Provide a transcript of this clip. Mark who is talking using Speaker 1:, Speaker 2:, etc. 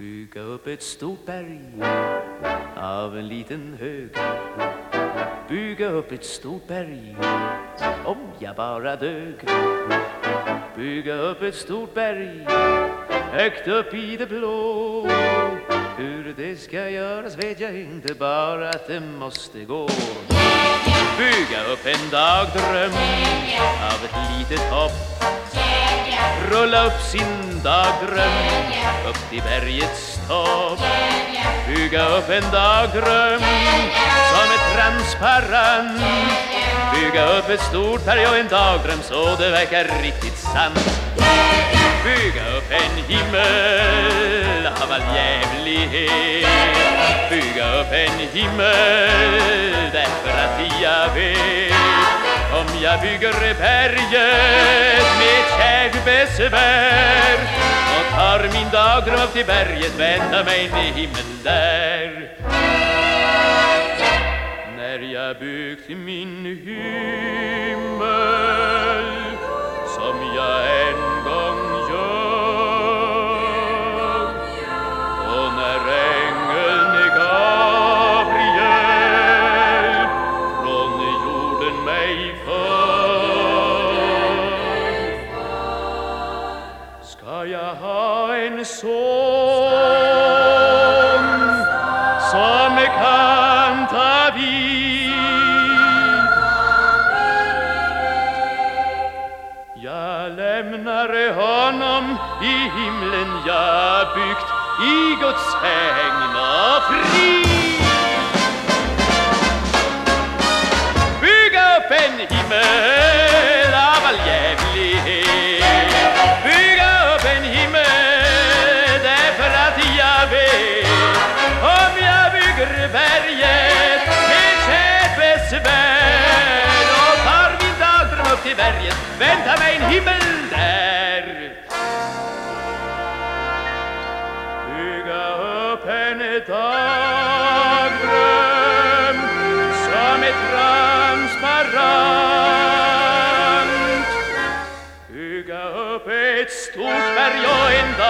Speaker 1: Bygga upp ett stort berg av en liten hög. Bygga upp ett stort berg om jag bara dög. Bygga upp ett stort berg högt upp i det blå. Hur det ska göras vet jag inte, bara att det måste gå. Bygga upp en dagdröm av ett litet hopp. Rulla upp sin dagdröm upp till bergets topp Bygga upp en dagdröm som är transparent Bygga upp ett stort berg och en dagdröm så det verkar riktigt sant. Bygga upp en himmel av all jävlighet. Bygga upp en himmel därför att jag vet Jag bygger berget med kärt besvär Och tar min dagdröm upp till berget väntar mig en himmel där När jag byggt min himmel en son som kan ta vid Jag lämnar honom i himlen jag byggt i Guds hägn och frid Bygga upp en himmel. åt dagdröm som är transparent. Bygga upp ett stort berg och en dag